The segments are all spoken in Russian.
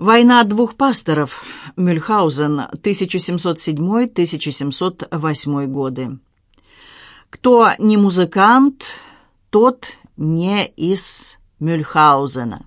Война двух пасторов. Мюльхаузен, 1707-1708 годы. Кто не музыкант, тот не из Мюльхаузена.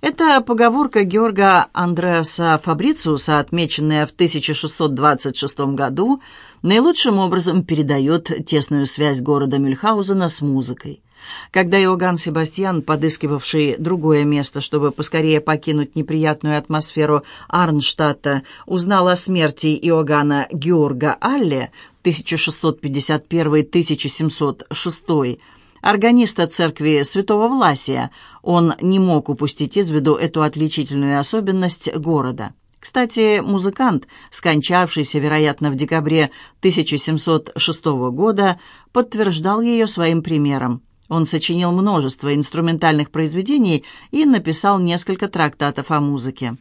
Это поговорка Георга Андреаса Фабрициуса, отмеченная в 1626 году, наилучшим образом передает тесную связь города Мюльхаузена с музыкой. Когда Иоганн Себастьян, подыскивавший другое место, чтобы поскорее покинуть неприятную атмосферу Арнштадта, узнал о смерти Иоганна Георга Алле 1651-1706, органиста церкви святого Власия, он не мог упустить из виду эту отличительную особенность города. Кстати, музыкант, скончавшийся, вероятно, в декабре 1706 года, подтверждал ее своим примером. Он сочинил множество инструментальных произведений и написал несколько трактатов о музыке.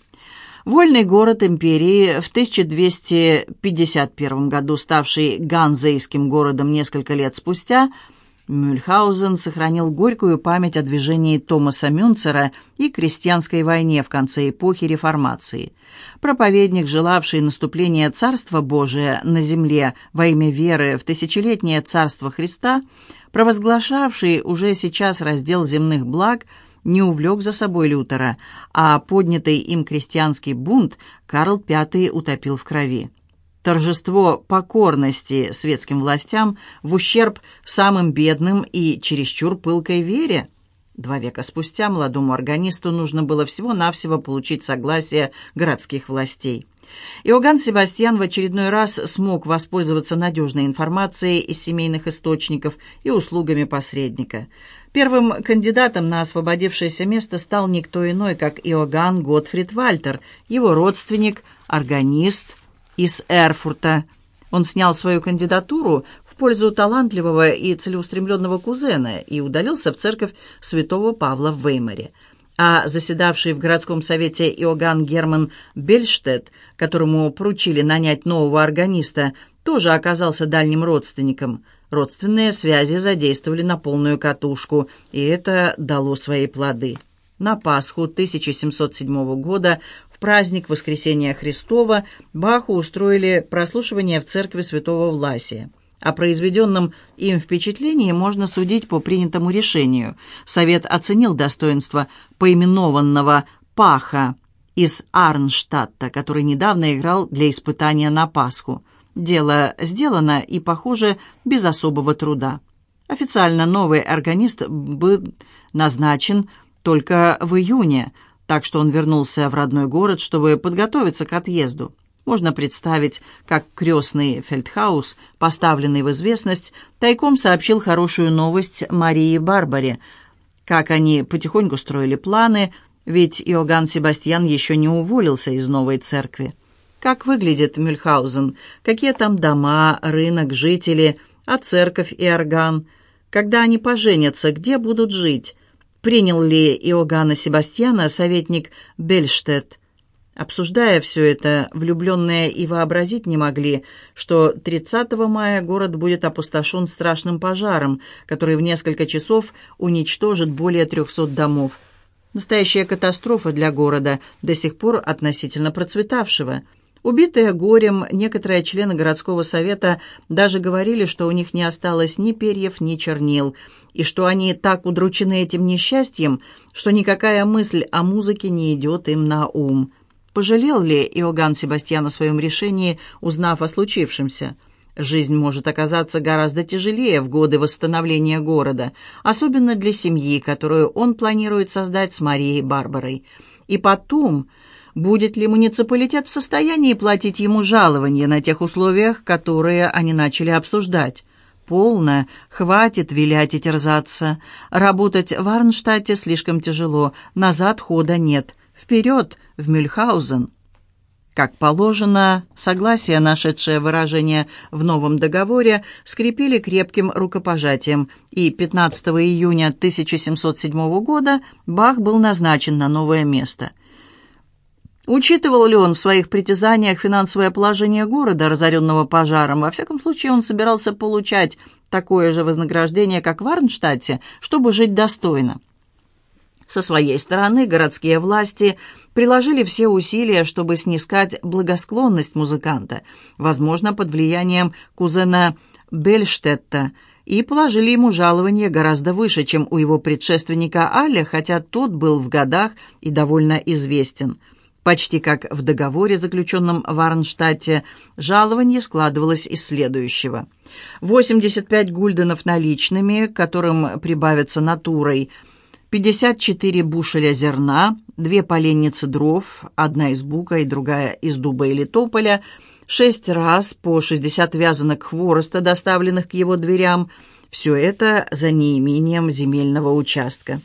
Вольный город империи, в 1251 году ставший ганзейским городом несколько лет спустя, Мюльхаузен сохранил горькую память о движении Томаса Мюнцера и крестьянской войне в конце эпохи Реформации. Проповедник, желавший наступления Царства Божия на земле во имя веры в тысячелетнее Царство Христа – провозглашавший уже сейчас раздел земных благ, не увлек за собой Лютера, а поднятый им крестьянский бунт Карл V утопил в крови. Торжество покорности светским властям в ущерб самым бедным и чересчур пылкой вере. Два века спустя молодому органисту нужно было всего-навсего получить согласие городских властей. Иоганн Себастьян в очередной раз смог воспользоваться надежной информацией из семейных источников и услугами посредника. Первым кандидатом на освободившееся место стал никто иной, как Иоганн Готфрид Вальтер, его родственник, органист из Эрфурта. Он снял свою кандидатуру в пользу талантливого и целеустремленного кузена и удалился в церковь святого Павла в Веймаре а заседавший в городском совете Иоганн Герман Бельштедт, которому поручили нанять нового органиста, тоже оказался дальним родственником. Родственные связи задействовали на полную катушку, и это дало свои плоды. На Пасху 1707 года, праздник Воскресения Христова, Баху устроили прослушивание в церкви святого Власия. О произведенном им впечатлении можно судить по принятому решению. Совет оценил достоинство поименованного Паха из Арнштадта, который недавно играл для испытания на Пасху. Дело сделано и, похоже, без особого труда. Официально новый органист был назначен только в июне, так что он вернулся в родной город, чтобы подготовиться к отъезду. Можно представить, как крестный Фельдхаус, поставленный в известность, тайком сообщил хорошую новость Марии Барбаре, как они потихоньку строили планы, ведь Иоганн Себастьян еще не уволился из новой церкви. Как выглядит Мюльхаузен, какие там дома, рынок, жители, а церковь и орган, когда они поженятся, где будут жить, принял ли Иоганна Себастьяна советник Бельштедт, Обсуждая все это, влюбленные и вообразить не могли, что 30 мая город будет опустошен страшным пожаром, который в несколько часов уничтожит более 300 домов. Настоящая катастрофа для города, до сих пор относительно процветавшего. Убитые горем, некоторые члены городского совета даже говорили, что у них не осталось ни перьев, ни чернил, и что они так удручены этим несчастьем, что никакая мысль о музыке не идет им на ум. Пожалел ли Иоганн Себастьян о своем решении, узнав о случившемся? Жизнь может оказаться гораздо тяжелее в годы восстановления города, особенно для семьи, которую он планирует создать с Марией Барбарой. И потом, будет ли муниципалитет в состоянии платить ему жалование на тех условиях, которые они начали обсуждать? Полно, хватит вилять и терзаться. Работать в Арнштадте слишком тяжело, назад хода нет. Вперед, в Мюльхаузен. Как положено, согласие, нашедшее выражение в новом договоре, скрепили крепким рукопожатием, и 15 июня 1707 года Бах был назначен на новое место. Учитывал ли он в своих притязаниях финансовое положение города, разоренного пожаром? Во всяком случае, он собирался получать такое же вознаграждение, как в Арнштадте, чтобы жить достойно. Со своей стороны городские власти приложили все усилия, чтобы снискать благосклонность музыканта, возможно, под влиянием кузена Бельштетта, и положили ему жалование гораздо выше, чем у его предшественника Аля, хотя тот был в годах и довольно известен. Почти как в договоре, заключенном в Арнштадте, жалование складывалось из следующего. 85 гульденов наличными, которым прибавятся натурой – 54 бушеля зерна, две поленницы дров, одна из бука и другая из дуба или тополя, шесть раз по 60 вязанок хвороста, доставленных к его дверям. Все это за неимением земельного участка.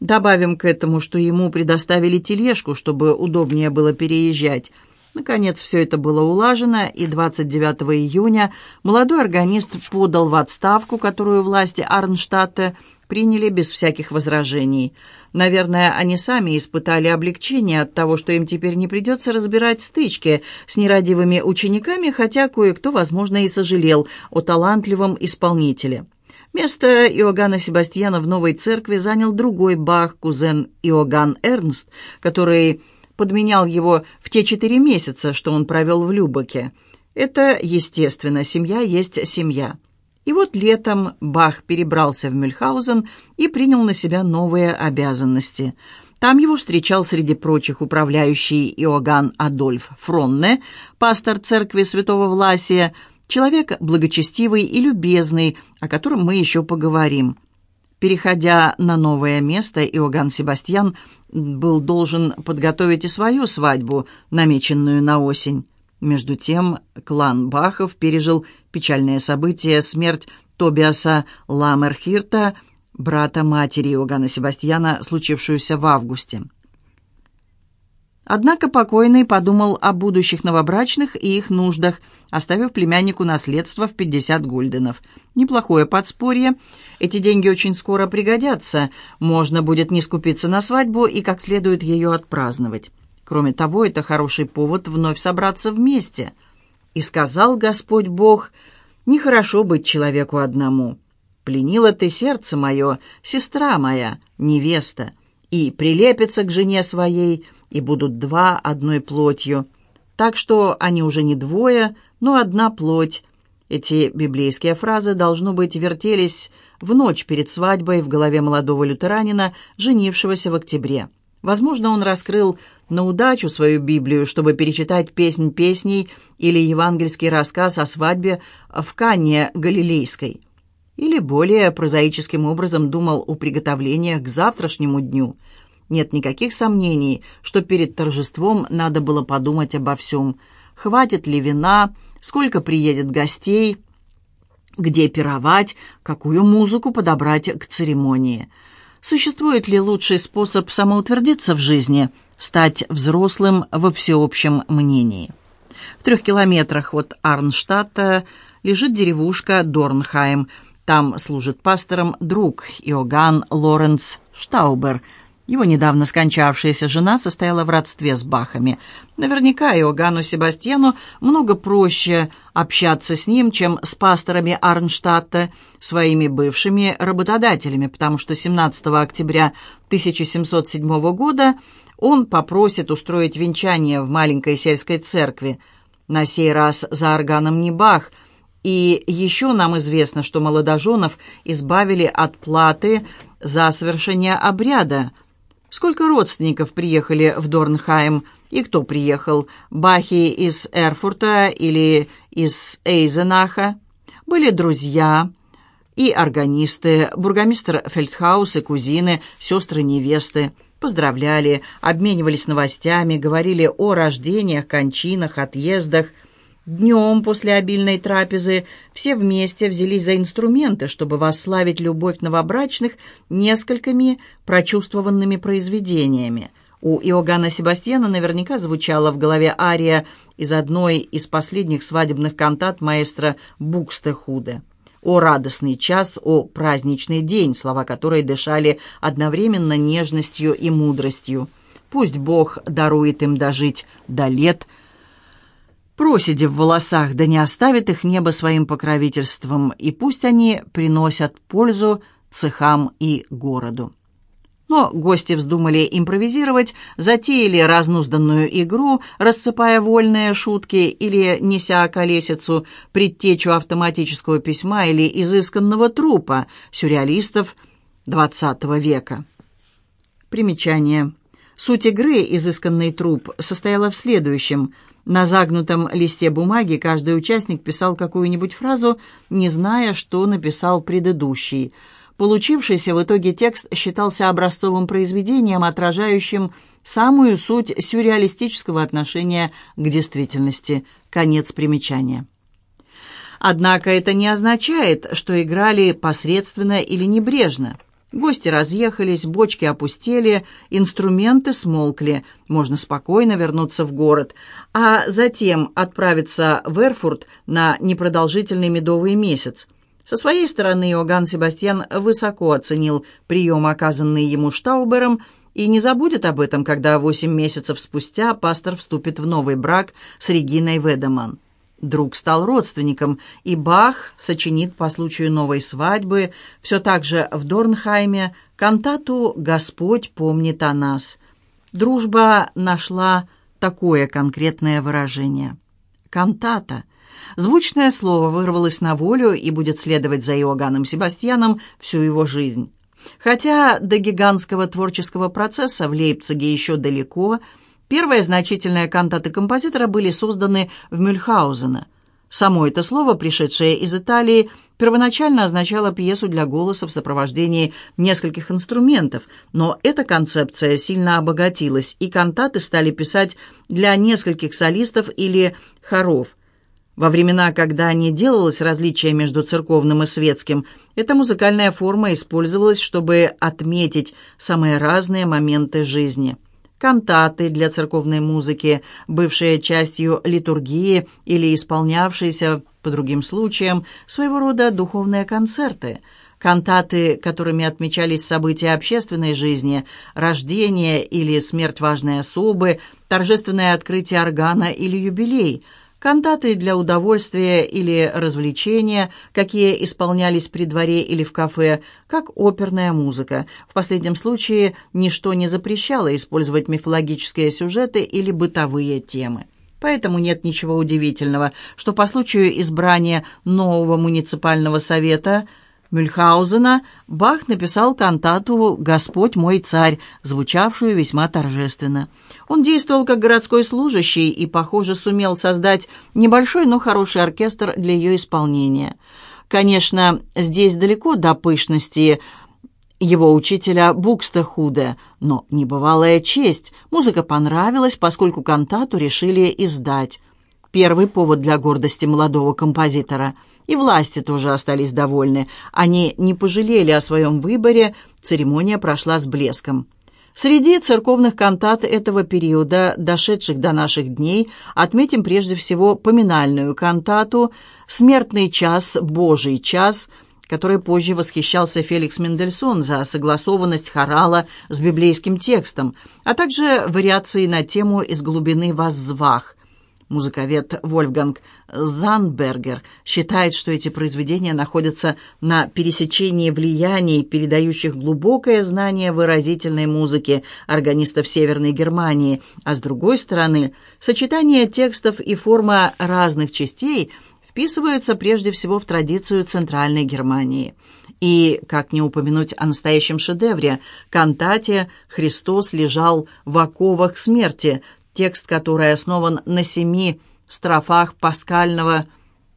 Добавим к этому, что ему предоставили тележку, чтобы удобнее было переезжать. Наконец, все это было улажено, и 29 июня молодой органист подал в отставку, которую власти Арнштадта – приняли без всяких возражений. Наверное, они сами испытали облегчение от того, что им теперь не придется разбирать стычки с нерадивыми учениками, хотя кое-кто, возможно, и сожалел о талантливом исполнителе. Место Иоганна Себастьяна в новой церкви занял другой Бах, кузен Иоганн Эрнст, который подменял его в те четыре месяца, что он провел в Любоке. Это, естественно, семья есть семья. И вот летом Бах перебрался в Мюльхаузен и принял на себя новые обязанности. Там его встречал среди прочих управляющий Иоганн Адольф Фронне, пастор церкви святого Власия, человек благочестивый и любезный, о котором мы еще поговорим. Переходя на новое место, Иоганн Себастьян был должен подготовить и свою свадьбу, намеченную на осень. Между тем клан Бахов пережил печальное событие – смерть Тобиаса Ламерхирта, брата матери Иоганна Себастьяна, случившуюся в августе. Однако покойный подумал о будущих новобрачных и их нуждах, оставив племяннику наследство в 50 гульденов. Неплохое подспорье. Эти деньги очень скоро пригодятся. Можно будет не скупиться на свадьбу и как следует ее отпраздновать. Кроме того, это хороший повод вновь собраться вместе. И сказал Господь Бог, нехорошо быть человеку одному. Пленила ты сердце мое, сестра моя, невеста, и прилепится к жене своей, и будут два одной плотью. Так что они уже не двое, но одна плоть. Эти библейские фразы, должно быть, вертелись в ночь перед свадьбой в голове молодого лютеранина, женившегося в октябре. Возможно, он раскрыл на удачу свою Библию, чтобы перечитать «Песнь песней» или евангельский рассказ о свадьбе в Канне Галилейской. Или более прозаическим образом думал о приготовлениях к завтрашнему дню. Нет никаких сомнений, что перед торжеством надо было подумать обо всем. Хватит ли вина, сколько приедет гостей, где пировать, какую музыку подобрать к церемонии – Существует ли лучший способ самоутвердиться в жизни, стать взрослым во всеобщем мнении? В трех километрах от Арнштадта лежит деревушка Дорнхайм. Там служит пастором друг Иоганн Лоренц Штаубер – его недавно скончавшаяся жена состояла в родстве с Бахами. Наверняка Иоганну Себастьяну много проще общаться с ним, чем с пасторами Арнштадта, своими бывшими работодателями, потому что 17 октября 1707 года он попросит устроить венчание в маленькой сельской церкви. На сей раз за органом не Бах, и еще нам известно, что молодоженов избавили от платы за совершение обряда – Сколько родственников приехали в Дорнхайм и кто приехал? Бахи из Эрфурта или из Эйзенаха? Были друзья и органисты, бургомистр Фельдхаус и кузины, сестры невесты. Поздравляли, обменивались новостями, говорили о рождениях, кончинах, отъездах – Днем после обильной трапезы все вместе взялись за инструменты, чтобы восславить любовь новобрачных несколькими прочувствованными произведениями. У Иоганна Себастьяна наверняка звучала в голове ария из одной из последних свадебных кантат маэстро Букстехуде. «О радостный час, о праздничный день», слова которой дышали одновременно нежностью и мудростью. «Пусть Бог дарует им дожить до лет», проседи в волосах, да не оставит их небо своим покровительством, и пусть они приносят пользу цехам и городу. Но гости вздумали импровизировать, затеяли разнузданную игру, рассыпая вольные шутки или неся колесицу предтечу автоматического письма или изысканного трупа сюрреалистов XX века. Примечание. Суть игры «Изысканный труп» состояла в следующем. На загнутом листе бумаги каждый участник писал какую-нибудь фразу, не зная, что написал предыдущий – Получившийся в итоге текст считался образцовым произведением, отражающим самую суть сюрреалистического отношения к действительности. Конец примечания. Однако это не означает, что играли посредственно или небрежно. Гости разъехались, бочки опустели, инструменты смолкли, можно спокойно вернуться в город, а затем отправиться в Эрфурт на непродолжительный медовый месяц. Со своей стороны Иоганн Себастьян высоко оценил прием, оказанный ему Штаубером, и не забудет об этом, когда восемь месяцев спустя пастор вступит в новый брак с Региной Ведеман. Друг стал родственником, и Бах сочинит по случаю новой свадьбы, все так же в Дорнхайме, кантату «Господь помнит о нас». Дружба нашла такое конкретное выражение. Кантата — Звучное слово вырвалось на волю и будет следовать за Иоганном Себастьяном всю его жизнь. Хотя до гигантского творческого процесса в Лейпциге еще далеко, первые значительные кантаты композитора были созданы в Мюльхаузена. Само это слово, пришедшее из Италии, первоначально означало пьесу для голоса в сопровождении нескольких инструментов, но эта концепция сильно обогатилась, и кантаты стали писать для нескольких солистов или хоров – во времена, когда не делалось различия между церковным и светским, эта музыкальная форма использовалась, чтобы отметить самые разные моменты жизни. Кантаты для церковной музыки, бывшие частью литургии или исполнявшиеся по другим случаям, своего рода духовные концерты – Кантаты, которыми отмечались события общественной жизни, рождение или смерть важной особы, торжественное открытие органа или юбилей – Кантаты для удовольствия или развлечения, какие исполнялись при дворе или в кафе, как оперная музыка. В последнем случае ничто не запрещало использовать мифологические сюжеты или бытовые темы. Поэтому нет ничего удивительного, что по случаю избрания нового муниципального совета – Мюльхаузена Бах написал кантату «Господь мой царь», звучавшую весьма торжественно. Он действовал как городской служащий и, похоже, сумел создать небольшой, но хороший оркестр для ее исполнения. Конечно, здесь далеко до пышности его учителя Букстехуде, но небывалая честь. Музыка понравилась, поскольку кантату решили издать. Первый повод для гордости молодого композитора – и власти тоже остались довольны. Они не пожалели о своем выборе, церемония прошла с блеском. Среди церковных кантат этого периода, дошедших до наших дней, отметим прежде всего поминальную кантату «Смертный час, Божий час», которой позже восхищался Феликс Мендельсон за согласованность хорала с библейским текстом, а также вариации на тему «Из глубины воззвах», Музыковед Вольфганг Занбергер считает, что эти произведения находятся на пересечении влияний, передающих глубокое знание выразительной музыки органистов Северной Германии, а с другой стороны, сочетание текстов и форма разных частей вписываются прежде всего в традицию Центральной Германии. И, как не упомянуть о настоящем шедевре, кантате «Христос лежал в оковах смерти», текст которой основан на семи строфах паскального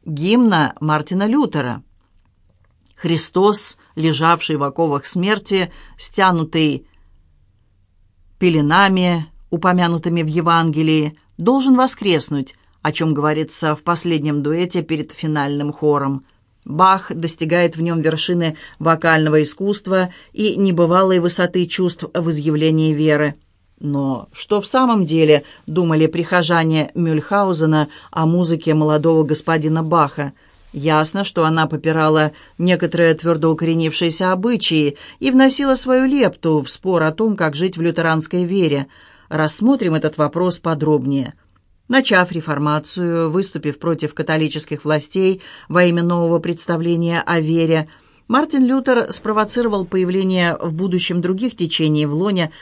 гимна Мартина Лютера. Христос, лежавший в оковах смерти, стянутый пеленами, упомянутыми в Евангелии, должен воскреснуть, о чем говорится в последнем дуэте перед финальным хором. Бах достигает в нем вершины вокального искусства и небывалой высоты чувств в изъявлении веры. Но что в самом деле думали прихожане Мюльхаузена о музыке молодого господина Баха? Ясно, что она попирала некоторые твердо укоренившиеся обычаи и вносила свою лепту в спор о том, как жить в лютеранской вере. Рассмотрим этот вопрос подробнее. Начав реформацию, выступив против католических властей во имя нового представления о вере, Мартин Лютер спровоцировал появление в будущем других течений в лоне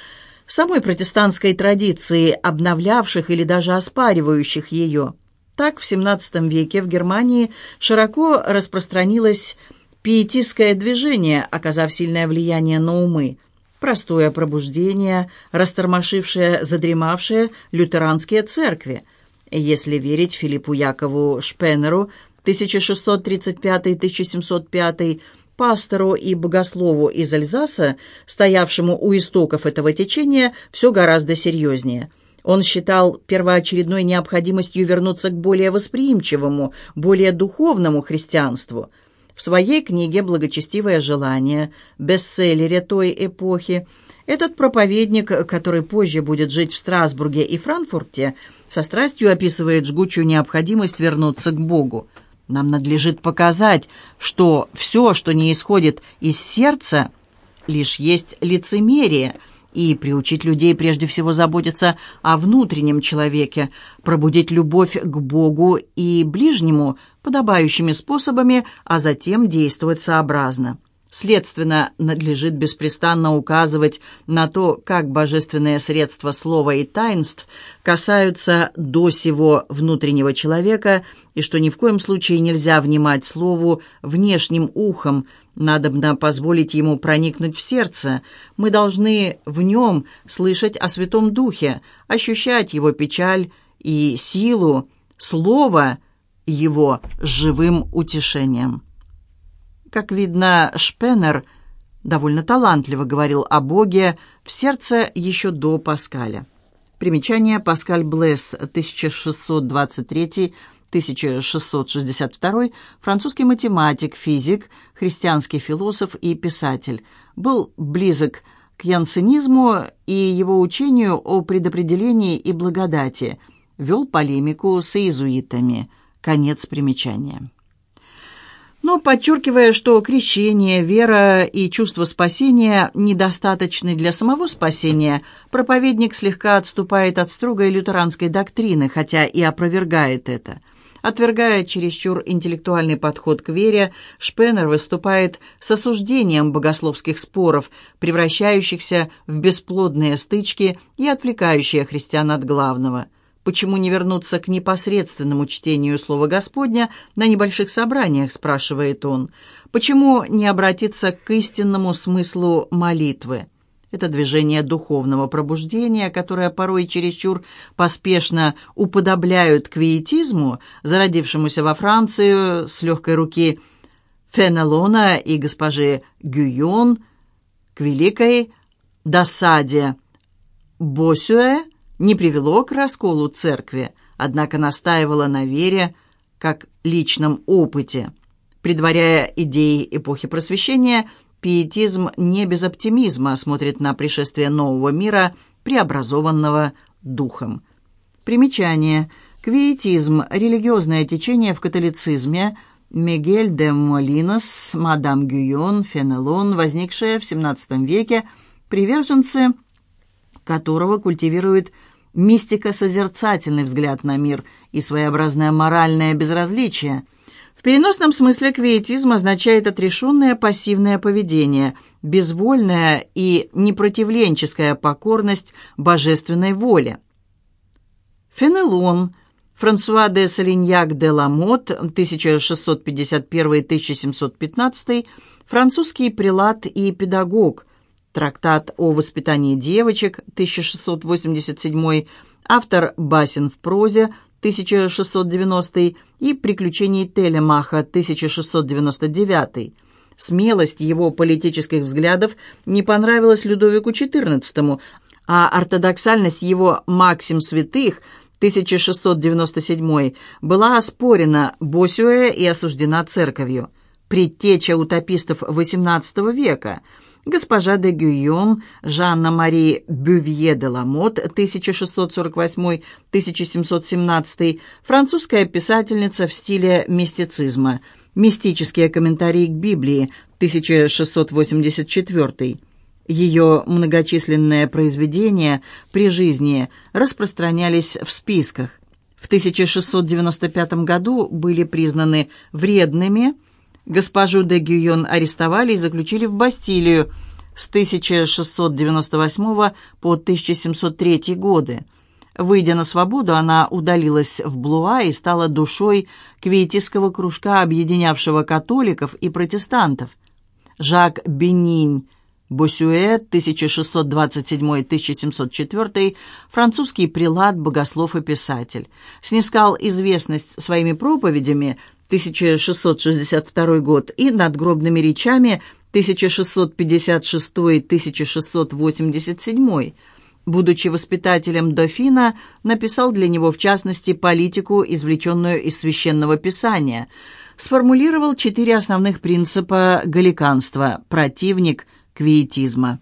самой протестантской традиции, обновлявших или даже оспаривающих ее. Так, в XVII веке в Германии широко распространилось пиетистское движение, оказав сильное влияние на умы. Простое пробуждение, растормошившее задремавшие лютеранские церкви. Если верить Филиппу Якову Шпенеру, 1635-1705, пастору и богослову из Альзаса, стоявшему у истоков этого течения, все гораздо серьезнее. Он считал первоочередной необходимостью вернуться к более восприимчивому, более духовному христианству. В своей книге «Благочестивое желание», бестселлере той эпохи, этот проповедник, который позже будет жить в Страсбурге и Франкфурте, со страстью описывает жгучую необходимость вернуться к Богу – нам надлежит показать, что все, что не исходит из сердца, лишь есть лицемерие, и приучить людей прежде всего заботиться о внутреннем человеке, пробудить любовь к Богу и ближнему подобающими способами, а затем действовать сообразно. Следственно, надлежит беспрестанно указывать на то, как божественные средства слова и таинств касаются до сего внутреннего человека, и что ни в коем случае нельзя внимать слову внешним ухом, надобно позволить ему проникнуть в сердце. Мы должны в нем слышать о Святом Духе, ощущать его печаль и силу, слово его живым утешением. Как видно, Шпеннер довольно талантливо говорил о Боге в сердце еще до Паскаля. Примечание Паскаль Блесс, 1623-1662, французский математик, физик, христианский философ и писатель. Был близок к янсенизму и его учению о предопределении и благодати. Вел полемику с иезуитами. Конец примечания но подчеркивая, что крещение, вера и чувство спасения недостаточны для самого спасения, проповедник слегка отступает от строгой лютеранской доктрины, хотя и опровергает это. Отвергая чересчур интеллектуальный подход к вере, Шпеннер выступает с осуждением богословских споров, превращающихся в бесплодные стычки и отвлекающие христиан от главного – Почему не вернуться к непосредственному чтению Слова Господня на небольших собраниях, спрашивает он. Почему не обратиться к истинному смыслу молитвы? Это движение духовного пробуждения, которое порой чересчур поспешно уподобляют к виетизму, зародившемуся во Франции с легкой руки Фенелона и госпожи Гюйон, к великой досаде Босюэ – не привело к расколу церкви, однако настаивало на вере как личном опыте. Предваряя идеи эпохи просвещения, пиетизм не без оптимизма смотрит на пришествие нового мира, преобразованного духом. Примечание. Квиетизм – религиозное течение в католицизме, Мигель де Молинос, мадам Гюйон, Фенелон, возникшее в XVII веке, приверженцы которого культивирует мистико-созерцательный взгляд на мир и своеобразное моральное безразличие. В переносном смысле квиетизм означает отрешенное пассивное поведение, безвольная и непротивленческая покорность божественной воле. Фенелон, Франсуа де Салиньяк де Ламот, 1651-1715, французский прилад и педагог, Трактат о воспитании девочек, 1687, автор «Басен в прозе», 1690 и «Приключений Телемаха», 1699. Смелость его политических взглядов не понравилась Людовику XIV, а ортодоксальность его «Максим святых» 1697 была оспорена Босюэ и осуждена церковью. Предтеча утопистов XVIII века – госпожа де Гюйон, Жанна-Мари Бювье де Ламот, 1648-1717, французская писательница в стиле мистицизма, мистические комментарии к Библии, 1684. Ее многочисленные произведения при жизни распространялись в списках. В 1695 году были признаны вредными – Госпожу де Гюйон арестовали и заключили в Бастилию с 1698 по 1703 годы. Выйдя на свободу, она удалилась в Блуа и стала душой квиетистского кружка, объединявшего католиков и протестантов. Жак Бенинь Босюэ, 1627-1704, французский прилад, богослов и писатель. Снискал известность своими проповедями 1662 год и надгробными речами 1656-1687. Будучи воспитателем дофина, написал для него, в частности, политику, извлеченную из священного писания. Сформулировал четыре основных принципа галиканства – противник – квиетизма.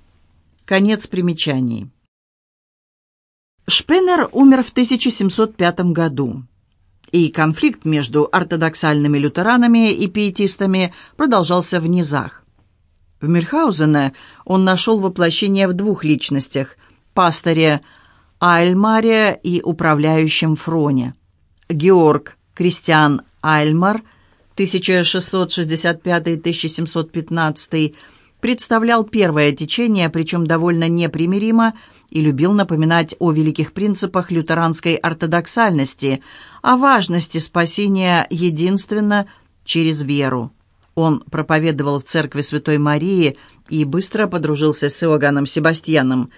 Конец примечаний. Шпеннер умер в 1705 году, и конфликт между ортодоксальными лютеранами и пиетистами продолжался в низах. В Мюрхаузене он нашел воплощение в двух личностях – пасторе Айльмаре и управляющем Фроне. Георг Кристиан Айльмар, 1665-1715 представлял первое течение, причем довольно непримиримо, и любил напоминать о великих принципах лютеранской ортодоксальности, о важности спасения единственно через веру. Он проповедовал в церкви Святой Марии и быстро подружился с Иоганном Себастьяном.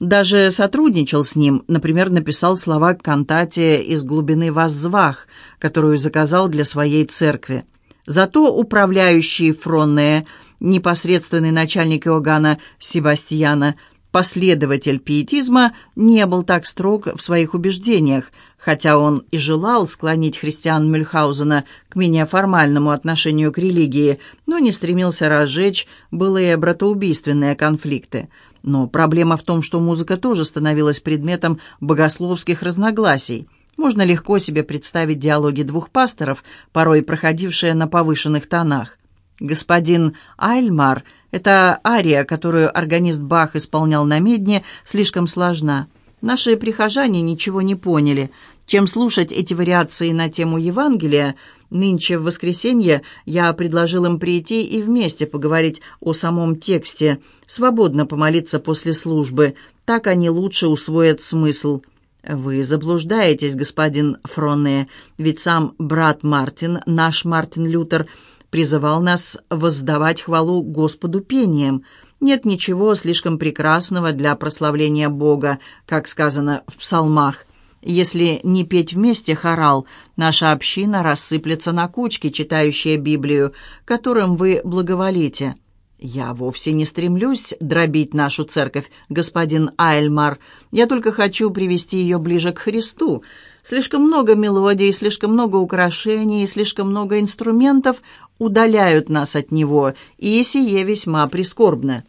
Даже сотрудничал с ним, например, написал слова к кантате «Из глубины воззвах», которую заказал для своей церкви. Зато управляющий Фронне – непосредственный начальник Иоганна Себастьяна, последователь пиетизма, не был так строг в своих убеждениях, хотя он и желал склонить христиан Мюльхаузена к менее формальному отношению к религии, но не стремился разжечь былые братоубийственные конфликты. Но проблема в том, что музыка тоже становилась предметом богословских разногласий. Можно легко себе представить диалоги двух пасторов, порой проходившие на повышенных тонах. Господин Айльмар, эта ария, которую органист Бах исполнял на медне, слишком сложна. Наши прихожане ничего не поняли. Чем слушать эти вариации на тему Евангелия, нынче в воскресенье я предложил им прийти и вместе поговорить о самом тексте, свободно помолиться после службы. Так они лучше усвоят смысл. «Вы заблуждаетесь, господин Фронне, ведь сам брат Мартин, наш Мартин Лютер, призывал нас воздавать хвалу Господу пением. Нет ничего слишком прекрасного для прославления Бога, как сказано в псалмах. Если не петь вместе хорал, наша община рассыплется на кучки, читающие Библию, которым вы благоволите. «Я вовсе не стремлюсь дробить нашу церковь, господин Айльмар. Я только хочу привести ее ближе к Христу. Слишком много мелодий, слишком много украшений, слишком много инструментов удаляют нас от Него, и сие весьма прискорбно.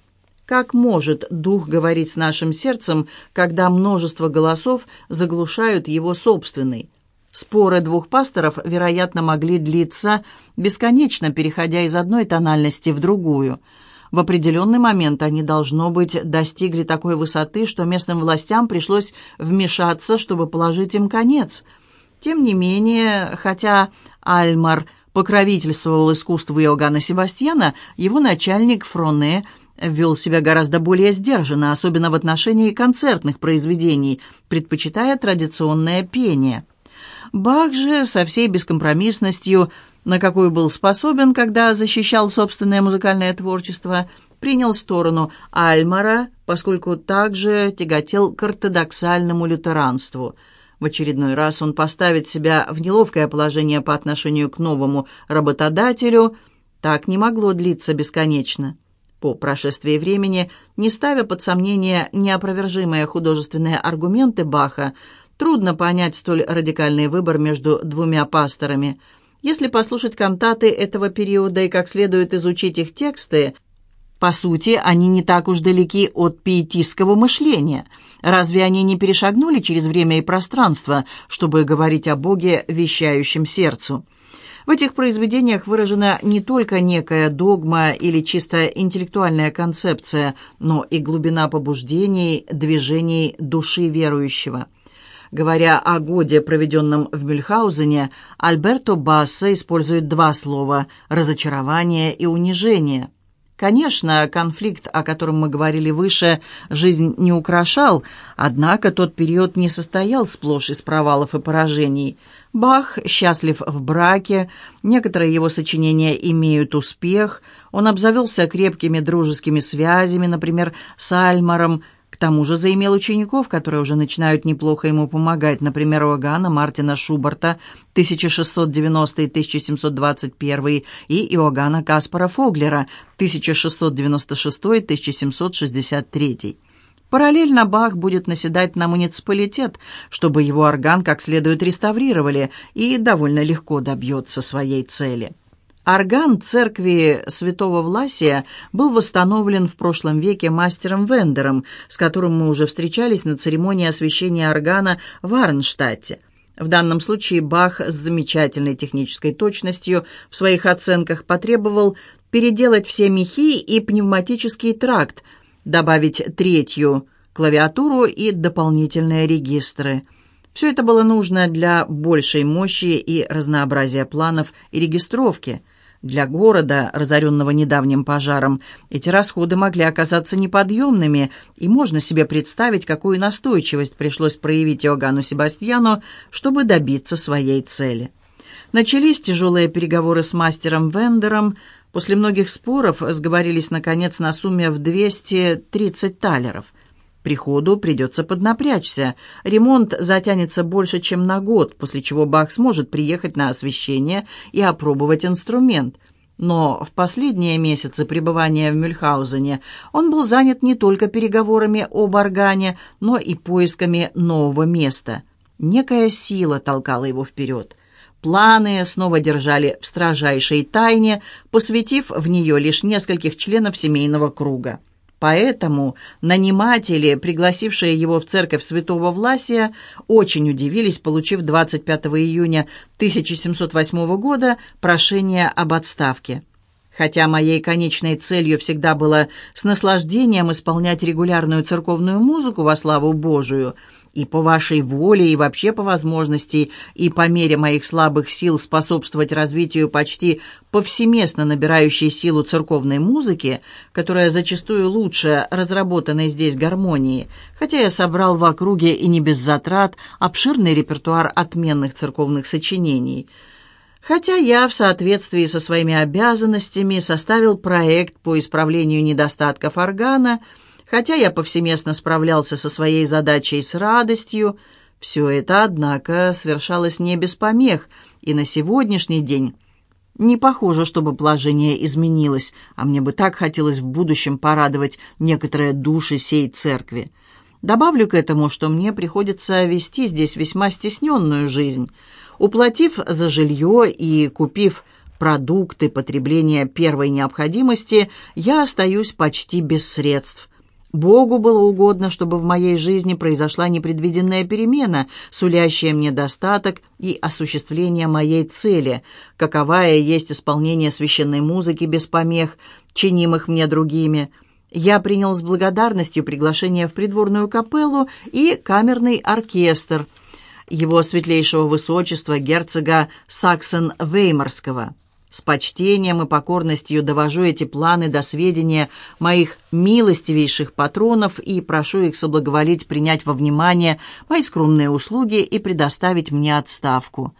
Как может Дух говорить с нашим сердцем, когда множество голосов заглушают его собственный? Споры двух пасторов, вероятно, могли длиться бесконечно, переходя из одной тональности в другую. В определенный момент они, должно быть, достигли такой высоты, что местным властям пришлось вмешаться, чтобы положить им конец. Тем не менее, хотя Альмар покровительствовал искусству Иоганна Себастьяна, его начальник Фроне вел себя гораздо более сдержанно, особенно в отношении концертных произведений, предпочитая традиционное пение. Бах же со всей бескомпромиссностью, на какую был способен, когда защищал собственное музыкальное творчество, принял сторону Альмара, поскольку также тяготел к ортодоксальному лютеранству – в очередной раз он поставит себя в неловкое положение по отношению к новому работодателю. Так не могло длиться бесконечно. По прошествии времени, не ставя под сомнение неопровержимые художественные аргументы Баха, трудно понять столь радикальный выбор между двумя пасторами. Если послушать кантаты этого периода и как следует изучить их тексты – по сути, они не так уж далеки от пиетистского мышления. Разве они не перешагнули через время и пространство, чтобы говорить о Боге, вещающем сердцу? В этих произведениях выражена не только некая догма или чисто интеллектуальная концепция, но и глубина побуждений, движений души верующего. Говоря о годе, проведенном в Мюльхаузене, Альберто Басса использует два слова «разочарование» и «унижение». Конечно, конфликт, о котором мы говорили выше, жизнь не украшал, однако тот период не состоял сплошь из провалов и поражений. Бах счастлив в браке, некоторые его сочинения имеют успех, он обзавелся крепкими дружескими связями, например, с Альмаром, тому же заимел учеников, которые уже начинают неплохо ему помогать, например, Иоганна Мартина Шуберта 1690-1721 и Иоганна Каспара Фоглера 1696-1763. Параллельно Бах будет наседать на муниципалитет, чтобы его орган как следует реставрировали, и довольно легко добьется своей цели. Орган церкви святого Власия был восстановлен в прошлом веке мастером Вендером, с которым мы уже встречались на церемонии освящения органа в Арнштадте. В данном случае Бах с замечательной технической точностью в своих оценках потребовал переделать все мехи и пневматический тракт, добавить третью клавиатуру и дополнительные регистры. Все это было нужно для большей мощи и разнообразия планов и регистровки – для города, разоренного недавним пожаром, эти расходы могли оказаться неподъемными, и можно себе представить, какую настойчивость пришлось проявить Иоганну Себастьяну, чтобы добиться своей цели. Начались тяжелые переговоры с мастером Вендером. После многих споров сговорились, наконец, на сумме в 230 талеров – Приходу придется поднапрячься. Ремонт затянется больше, чем на год, после чего Бах сможет приехать на освещение и опробовать инструмент. Но в последние месяцы пребывания в Мюльхаузене он был занят не только переговорами об органе, но и поисками нового места. Некая сила толкала его вперед. Планы снова держали в строжайшей тайне, посвятив в нее лишь нескольких членов семейного круга. Поэтому наниматели, пригласившие его в церковь святого Власия, очень удивились, получив 25 июня 1708 года прошение об отставке. Хотя моей конечной целью всегда было с наслаждением исполнять регулярную церковную музыку во славу Божию – и по вашей воле, и вообще по возможности, и по мере моих слабых сил способствовать развитию почти повсеместно набирающей силу церковной музыки, которая зачастую лучше разработанной здесь гармонии, хотя я собрал в округе и не без затрат обширный репертуар отменных церковных сочинений – Хотя я в соответствии со своими обязанностями составил проект по исправлению недостатков органа, Хотя я повсеместно справлялся со своей задачей с радостью, все это, однако, свершалось не без помех, и на сегодняшний день не похоже, чтобы положение изменилось, а мне бы так хотелось в будущем порадовать некоторые души сей церкви. Добавлю к этому, что мне приходится вести здесь весьма стесненную жизнь. Уплатив за жилье и купив продукты потребления первой необходимости, я остаюсь почти без средств. Богу было угодно, чтобы в моей жизни произошла непредвиденная перемена, сулящая мне достаток и осуществление моей цели, каковая есть исполнение священной музыки без помех, чинимых мне другими. Я принял с благодарностью приглашение в придворную капеллу и камерный оркестр его светлейшего высочества герцога Саксон-Веймарского. С почтением и покорностью довожу эти планы до сведения моих милостивейших патронов и прошу их соблаговолить принять во внимание мои скромные услуги и предоставить мне отставку.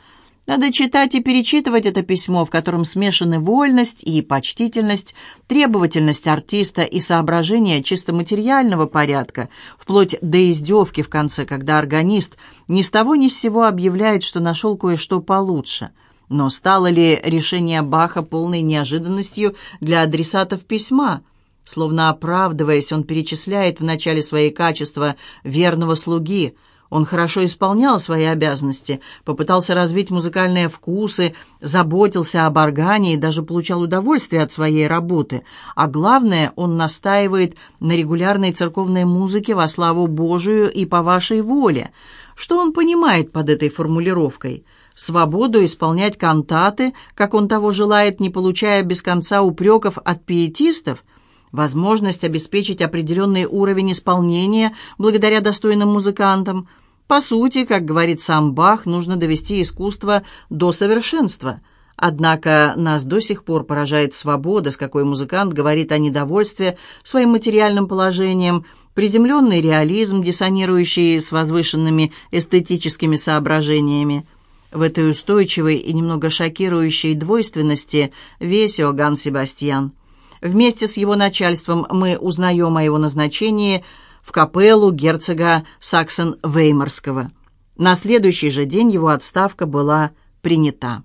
Надо читать и перечитывать это письмо, в котором смешаны вольность и почтительность, требовательность артиста и соображения чисто материального порядка, вплоть до издевки в конце, когда органист ни с того ни с сего объявляет, что нашел кое-что получше – но стало ли решение Баха полной неожиданностью для адресатов письма? Словно оправдываясь, он перечисляет в начале свои качества верного слуги. Он хорошо исполнял свои обязанности, попытался развить музыкальные вкусы, заботился об органе и даже получал удовольствие от своей работы. А главное, он настаивает на регулярной церковной музыке во славу Божию и по вашей воле. Что он понимает под этой формулировкой – свободу исполнять кантаты, как он того желает, не получая без конца упреков от пиетистов, возможность обеспечить определенный уровень исполнения благодаря достойным музыкантам. По сути, как говорит сам Бах, нужно довести искусство до совершенства. Однако нас до сих пор поражает свобода, с какой музыкант говорит о недовольстве своим материальным положением, приземленный реализм, диссонирующий с возвышенными эстетическими соображениями. В этой устойчивой и немного шокирующей двойственности весь Иоганн Себастьян. Вместе с его начальством мы узнаем о его назначении в капеллу герцога Саксон-Веймарского. На следующий же день его отставка была принята.